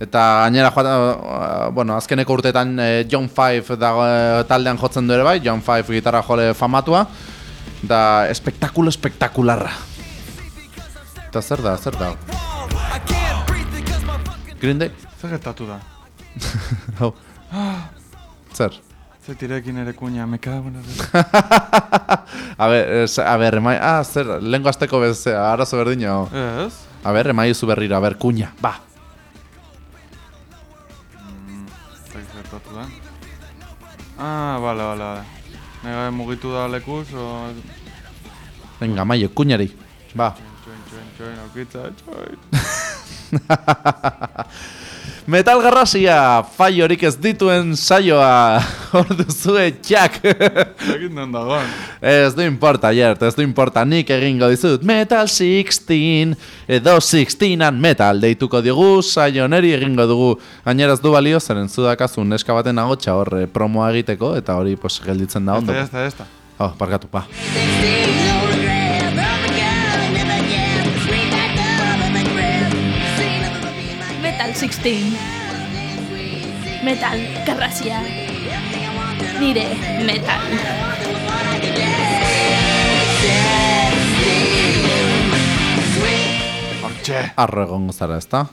[SPEAKER 7] Eta gainera joan, eh, bueno, azkeneko urteetan eh, John Five dago eh, taldean jotzen du ere bai, John Five gitarra jole famatua, da espektakulo espektakularra. Eta zer da, zer da? Green Day?
[SPEAKER 1] Zer gertatu da? [laughs]
[SPEAKER 7] Hau. Zer?
[SPEAKER 1] Zer tirekin ere kuña, me cago la- [laughs]
[SPEAKER 7] a ber, es, a ber, emai, ah, zer, lehenko azteko bez, arazo berdino.
[SPEAKER 1] Ez?
[SPEAKER 7] A ber, emai zu berriro, a ber, kuña, ba.
[SPEAKER 1] Zer gertatu da? Ah, bale, bale, bale. Nega mugitu da lekuz, o...
[SPEAKER 2] Venga, maio, kuñari. Ba.
[SPEAKER 1] Join, join, join, aukitza, join. [laughs] [laughs]
[SPEAKER 2] Metal garrasia, faiorik ez dituen saioa, [laughs] hor duzue txak. [laughs]
[SPEAKER 1] Egin den dagoen.
[SPEAKER 2] ez du importa, Jert, ez du importa, nik egingo dizut Metal 16, edo 16an metal deituko diogu, saio neri egingo dugu. Gainera ez du balio, zeren zudakazu neska baten agotxa hor eh, promoa egiteko, eta hori pues, gelditzen da ondo.
[SPEAKER 1] Esta, esta, esta.
[SPEAKER 2] Oh, barkatu, ba.
[SPEAKER 8] 16 Metal Garrasia Nire Metal
[SPEAKER 1] Hortxe.
[SPEAKER 2] Arro egongo zara, ezta?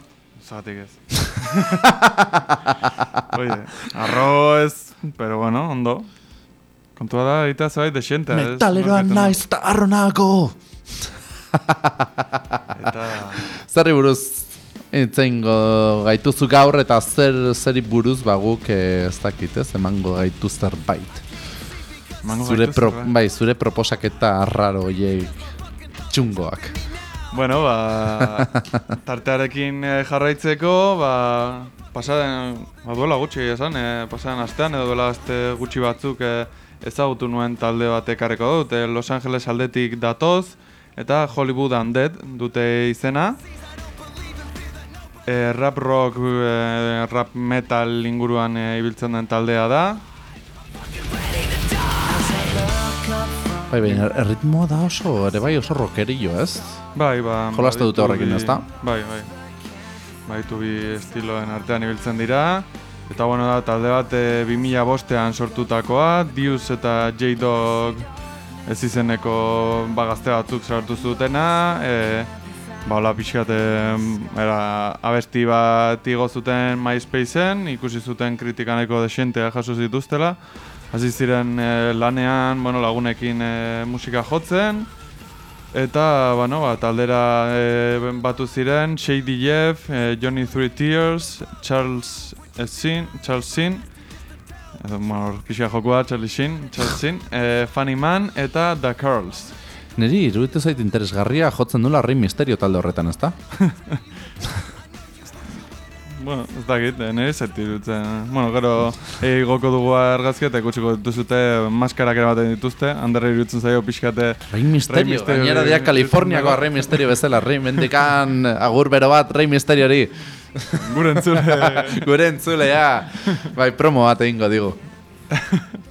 [SPEAKER 1] Ez. [laughs] Oide, arro ez, pero bueno, ondo. Kontua da, eta zebait desienta. ez?
[SPEAKER 2] Metaleroan
[SPEAKER 1] Nork
[SPEAKER 2] naiz eta!
[SPEAKER 1] Eta...
[SPEAKER 2] Zerri buruz itzeingo gaituzu gaur eta zer zeri buruz baguk eh, ez dakit ez, emango gaitu zerbait.
[SPEAKER 1] Mango
[SPEAKER 2] Zure, pro, bai, zure proposaketa arraro hoiek txungoak.
[SPEAKER 1] Bueno, ba, [laughs] tartearekin eh, jarraitzeko, ba, pasaden, ba, duela gutxi esan, eh, pasaden astean edo duela aste gutxi batzuk eh, ezagutu nuen talde bat ekarreko dut, Los Angeles aldetik datoz, eta Hollywood Undead dute izena. Eh, rap rock, eh, rap metal inguruan eh, ibiltzen den taldea da.
[SPEAKER 2] Bai, bai, erritmoa da oso, ere bai oso rockerillo, ez?
[SPEAKER 1] Bai, ba...
[SPEAKER 2] Jolaste dute horrekin,
[SPEAKER 1] bi-
[SPEAKER 2] ezta?
[SPEAKER 1] Bai, bai. Baitu bi estiloen artean ibiltzen dira. Eta bueno da, talde bat e, 2005 bostean sortutakoa, Dius eta J-Dog ez izeneko ba, gazte batzuk sartu zutena, e, ba, hola pixkat, era, abesti bat igo zuten MySpaceen, ikusi zuten kritikaneko desentea jaso zituztela, hasi ziren e, lanean, bueno, lagunekin e, musika jotzen, Eta, bueno, ba, taldera e, batu ziren, Shady Jeff, e, Johnny Three Tears, Charles Sin, Charles Sin, edo, bueno, pixka jokua, Charlie Sheen, Charles Sin, e, Funny Man eta The Curls.
[SPEAKER 2] Neri, iruditu zait interesgarria jotzen dula Rey Misterio talde horretan, ezta? [laughs]
[SPEAKER 1] Bueno, ez dakit, eh, nire zait irutzen. Bueno, gero, e, goko dugu argazki eta ikusiko dituzute maskarak erabaten dituzte, handerra irutzen zaio pixkate
[SPEAKER 2] Rey Misterio,
[SPEAKER 1] Misterio
[SPEAKER 2] gainera dira Kaliforniako. Rey Misterio bezala, Rey mendikan agur bero bat Rey Misteriori.
[SPEAKER 1] gure entzule [laughs]
[SPEAKER 2] Gure entzulea, bai, promo bat egingo digu. [laughs]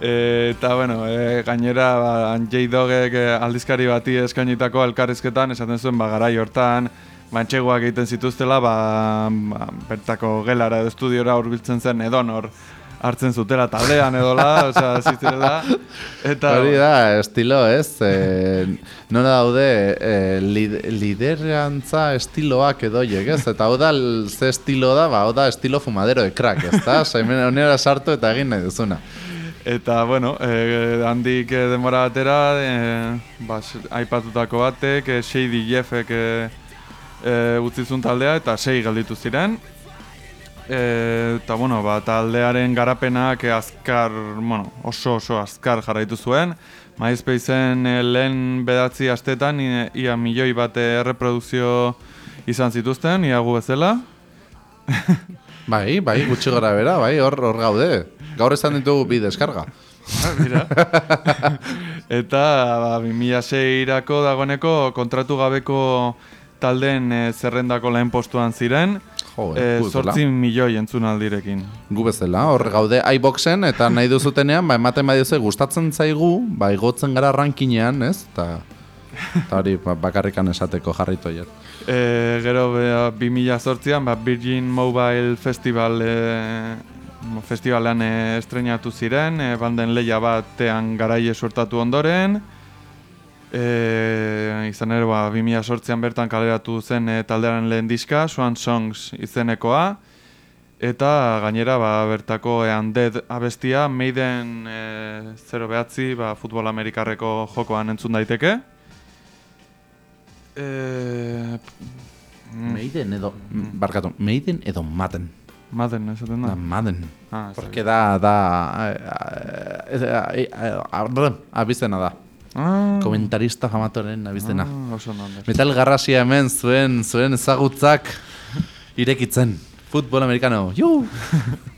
[SPEAKER 1] Eta, bueno, e, gainera, ba, J-Dogek e, aldizkari bati eskainitako elkarrizketan, esaten zuen, ba, garai hortan, mantxegoak egiten zituztela, ba, ba, bertako gelara edo estudiora hurbiltzen zen edonor hartzen zutela taldean edola, osea, zizirela. Eta,
[SPEAKER 2] Hori da, estilo, ez? E, nola daude, e, lid, liderantza estiloak edoiek, ez? Eta hau da, ze estilo da, ba, hau da estilo fumadero de crack, ez da? Osa, hemen honera sartu eta egin nahi duzuna.
[SPEAKER 1] Eta, bueno, e, handik e, denbora batera, e, ba, aipatutako batek, e, Shady Jeffek e, e, utzi zuen taldea, eta sei gelditu ziren. E, eta, bueno, ba, taldearen garapenak azkar, bueno, oso oso azkar jarraitu zuen. MySpaceen e, lehen bedatzi astetan i- ia milioi bat e, erreprodukzio izan zituzten, ia gu bezala. [laughs]
[SPEAKER 2] Bai, bai, gutxi gara bera, bai, hor, hor gaude. Gaur esan ditugu bi deskarga.
[SPEAKER 1] Ah, Mira. [laughs] Eta ba, 2006-irako dagoeneko kontratu gabeko taldeen e, zerrendako lehen postuan ziren,
[SPEAKER 2] Jo,
[SPEAKER 1] e,
[SPEAKER 2] gu bezala.
[SPEAKER 1] 8 milioi entzunaldirekin.
[SPEAKER 2] Gu bezala, hor gaude iBoxen eta nahi duzutenean, ba, ematen badiozu gustatzen zaigu, ba, igotzen gara rankinean, ez? Ta, ta hori ba, bakarrikan esateko jarraitu aier.
[SPEAKER 1] E, gero be, 2008an ba, Virgin Mobile Festival e, festivalean e, estrenatu ziren, e, banden leia batean garaie sortatu ondoren. E, izan ere, ba, 2008an bertan kaleratu zen e, taldearen lehen diska, Swan Songs izenekoa. Eta gainera ba, bertako e, Undead abestia Maiden e, 0 behatzi ba, futbol amerikarreko jokoan entzun daiteke. E, mm,
[SPEAKER 2] Maiden edo, barkatu, Maiden edo Madden.
[SPEAKER 1] Maden, esaten da.
[SPEAKER 2] Da, Madden.
[SPEAKER 1] Ah,
[SPEAKER 2] Porque da, da, eh, eh, eh, eh, eh, abizena da.
[SPEAKER 1] Ah,
[SPEAKER 2] Komentarista famatoren abizena.
[SPEAKER 1] ah, oso.
[SPEAKER 2] Metal garrasia hemen zuen zuen ezagutzak irekitzen. Futbol amerikano. Ju! [laughs]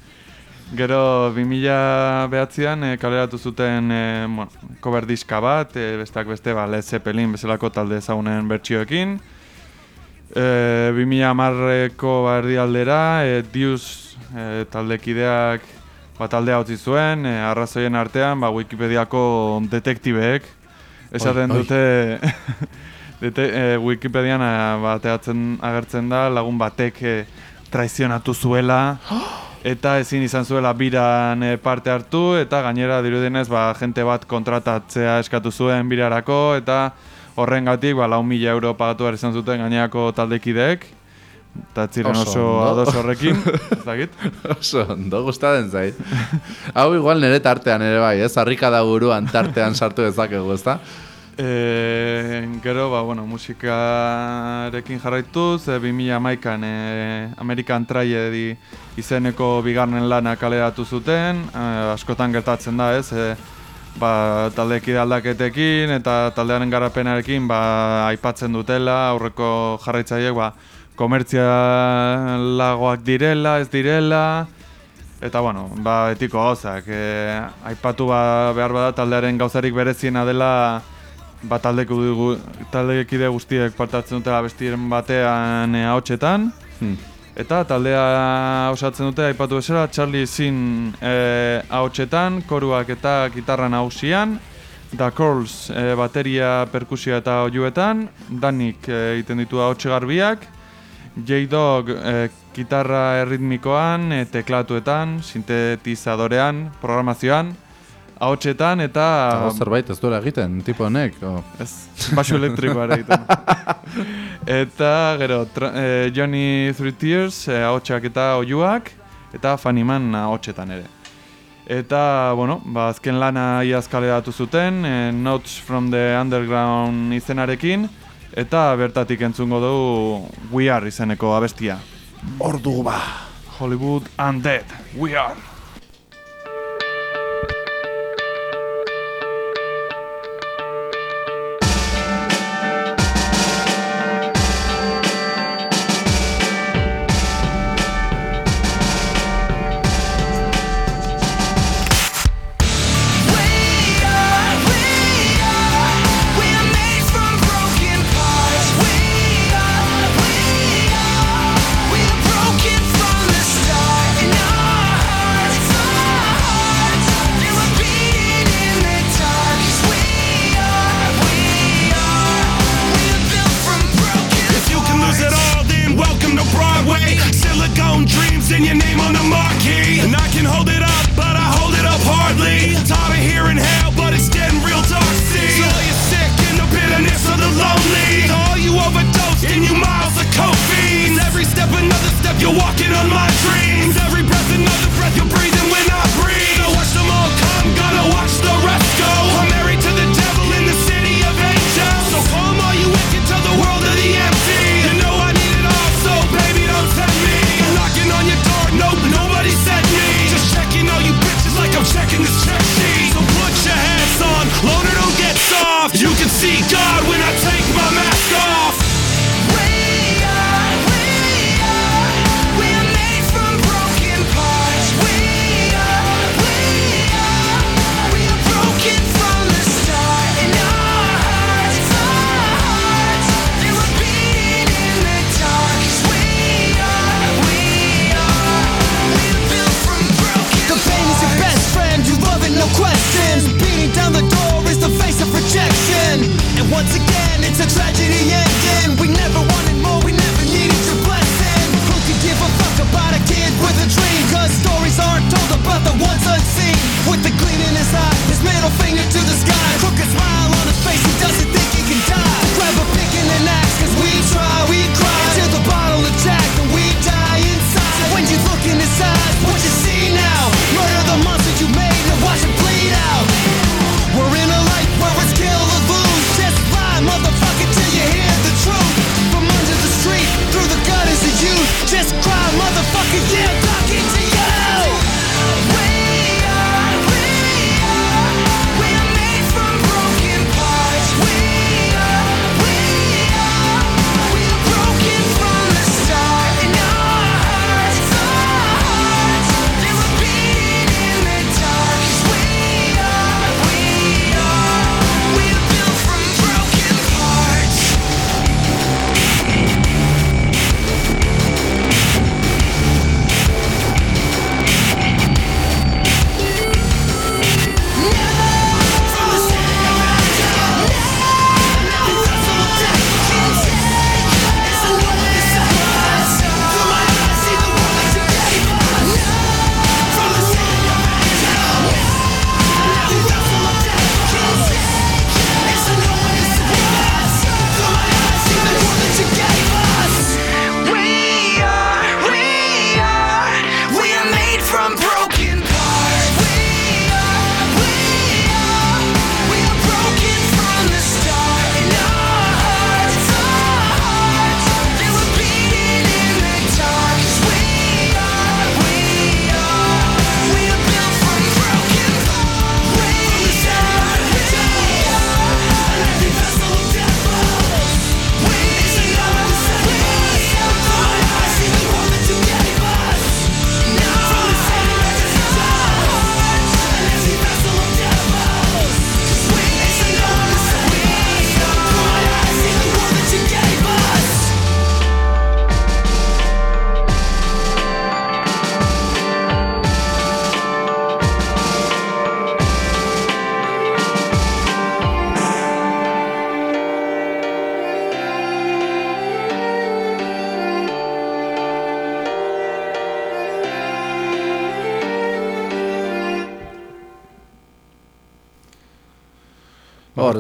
[SPEAKER 1] Gero 2000 behatzean e, kaleratu zuten e, bueno, cover diska bat, e, besteak beste ba, Led Zeppelin bezalako talde ezagunen bertsioekin. E, 2000 marreko bardi aldera, e, Dius e, taldekideak ba, taldea utzi zuen, e, arrazoien artean ba, Wikipediako detektibeek. Esaten
[SPEAKER 2] Oi, oi.
[SPEAKER 1] dute [laughs] dete, e, Wikipedian e, bateatzen agertzen da lagun batek e, traizionatu zuela [gasps] eta ezin izan zuela biran e, parte hartu eta gainera dirudienez ba, jente bat kontratatzea eskatu zuen birarako eta horrengatik ba, lau mila euro pagatu izan zuten gainerako taldekideek eta ziren
[SPEAKER 2] Oso ondo.
[SPEAKER 1] ados horrekin, [laughs] ez dakit.
[SPEAKER 2] Oso, ondo gustatzen zait. Hau igual nire tartean ere bai, ez? Harrika da buruan tartean sartu dezakegu, ezta?
[SPEAKER 1] E, gero, ba, bueno, musikarekin jarraituz, e, 2011an e, American Tragedy izeneko bigarren lana kaleratu zuten, e, askotan gertatzen da, ez? E, ba, taldekide aldaketekin eta taldearen garapenarekin ba, aipatzen dutela, aurreko jarraitzaileek ba, komertzialagoak direla, ez direla, Eta bueno, ba, etiko gauzak, e, aipatu ba, behar bada taldearen gauzarik bereziena dela ba, taldeko dugu, taldekide guztiek partatzen dutela bestiren batean e, ahotsetan.
[SPEAKER 2] Hmm.
[SPEAKER 1] Eta taldea osatzen dute aipatu bezala Charlie Sin e, ahotsetan, koruak eta gitarra nagusian, Da Curls e, bateria, perkusia eta oiuetan, Danik egiten ditu ahotse garbiak, J-Dog e, gitarra erritmikoan, e, teklatuetan, sintetizadorean, programazioan, ahotsetan eta...
[SPEAKER 2] Dago zerbait ez duela egiten, tipo honek. o.
[SPEAKER 1] Ez, basu elektrikoa ere egiten. [laughs] eta, gero, tra, e, Johnny Three Tears, e, ahotsak eta oiuak, eta Funny Man ahotsetan ere. Eta, bueno, ba, azken lana iaz kaleratu zuten, e, Notes from the Underground izenarekin, eta bertatik entzungo dugu We Are izeneko abestia.
[SPEAKER 2] Ordu ba.
[SPEAKER 1] Hollywood Undead, We Are.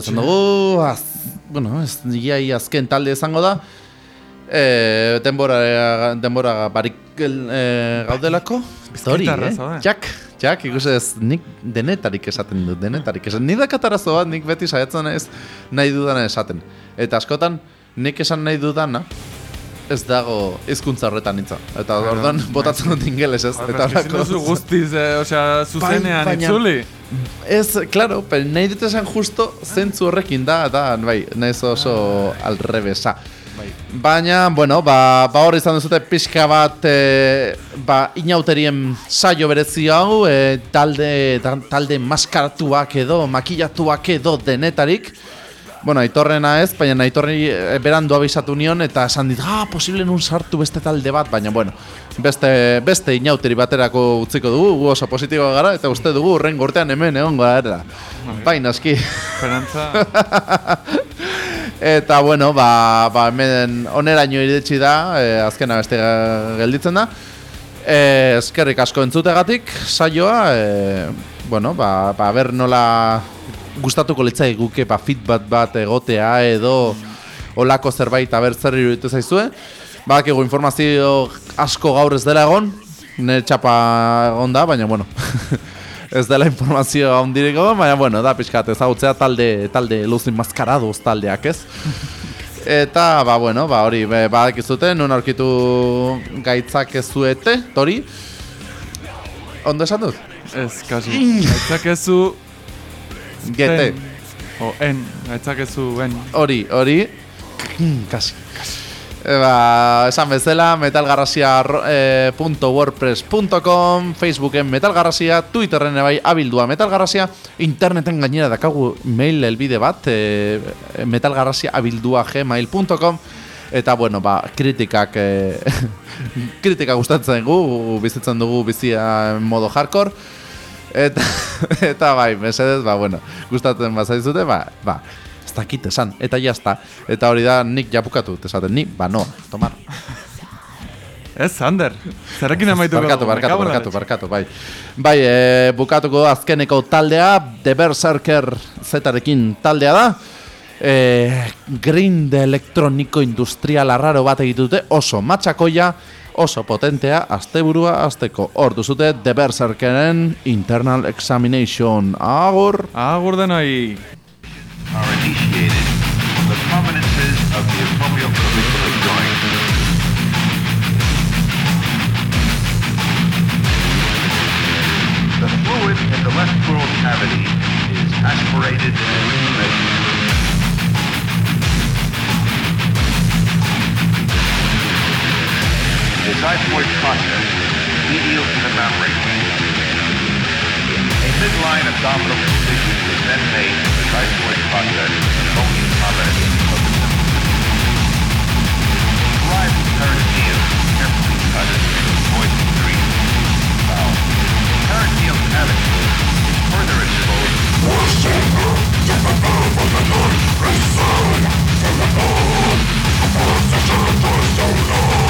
[SPEAKER 2] Esan dugu, az, bueno, ez ia azken talde izango da. E, denbora, denbora barik e, gaudelako. Hori,
[SPEAKER 1] Bizkaitarra
[SPEAKER 2] eh?
[SPEAKER 1] zaude.
[SPEAKER 2] Jak, jak, ikus ez, nik denetarik esaten dut, denetarik esaten. Nik dakatarazo bat, nik beti saiatzen ez nahi dudana esaten. Eta askotan, nik esan nahi dudana, ez dago hizkuntza horretan nintza. Eta orduan
[SPEAKER 1] bai.
[SPEAKER 2] botatzen dut ingeles ez. Eta horako-
[SPEAKER 1] duzu guztiz, eh, osea, zuzenean
[SPEAKER 2] baina-
[SPEAKER 1] itzuli.
[SPEAKER 2] Ez, claro, pero nahi dut esan justo zentzu horrekin da, da, bai, naiz oso alrebesa. Baina, bueno, ba, ba hor izan duzute pixka bat, e, ba, inauterien saio berezi hau, e, talde, ta- talde maskaratuak edo, makillatuak edo denetarik. Bueno, aitorrena ez, baina aitorri e, berandu abisatu nion eta esan dit, ah, posible nun sartu beste talde bat, baina bueno, beste, beste inauteri baterako utziko dugu, gu oso positiboa gara, eta uste dugu urren gortean hemen egon gara. Bai, naski.
[SPEAKER 1] Esperantza, [laughs]
[SPEAKER 2] Eta bueno, ba, ba hemen oneraino iritsi da, e, azkena beste gelditzen da. E, eskerrik asko entzutegatik saioa, e, bueno, ba, ba ber nola gustatuko litzai guke ba feedback bat egotea edo olako zerbait aber zer iruditu zaizue. Badakigu informazio asko gaur ez dela egon, nire txapa egon da, baina bueno, [laughs] ez dela informazio handirik egon, baina bueno, da pixkat ezagutzea talde, talde luzin maskaradoz taldeak ez. [laughs] Eta, ba, bueno, ba, hori, be, badakizute, nun aurkitu gaitzak ez zuete, tori. Ondo esan dut?
[SPEAKER 1] ez, kasu. Aitzakezu
[SPEAKER 2] GT.
[SPEAKER 1] Ten. O, en, aitzakezu en.
[SPEAKER 2] Hori, hori. Mm, Kasi. E, ba, esan bezala, metalgarrasia.wordpress.com Facebooken metalgarrasia, Twitterren ere bai abildua metalgarrasia, interneten gainera dakagu mail elbide bat, e, metalgarrasia abildua gmail.com Eta, bueno, ba, kritikak, e, [laughs] kritika gustatzen gu, bizitzen dugu bizia modo hardcore. Eta, [laughs] eta bai, mesedez, ba, bueno, gustatzen bazaizute, ba, ba, ez dakit esan, eta jazta. Eta hori da, nik japukatu, esaten, nik, ba, no, tomar.
[SPEAKER 1] Ez, Sander. Zerrekin amaituko
[SPEAKER 2] Barkatu, barkatu, barkatu, barkatu, bai. Bai, e, bukatuko azkeneko taldea, The Berserker zetarekin taldea da. E, grind elektroniko industrial arraro bat egitute oso matxakoia, oso potentea, asteburua, azteko. Hor duzute The Berserkeren Internal Examination. Agur!
[SPEAKER 1] Agur denoi.
[SPEAKER 9] are initiated, the prominences of the appropriate joined. The fluid in the left pleural cavity is aspirated and The xiphoid process is medial to the membrane. A midline abdominal incision is then made in the xiphoid process of the bony prominence of the Derived peritoneum is carefully cut to avoid injury to the bowel. Peritoneal cavity is further exposed. The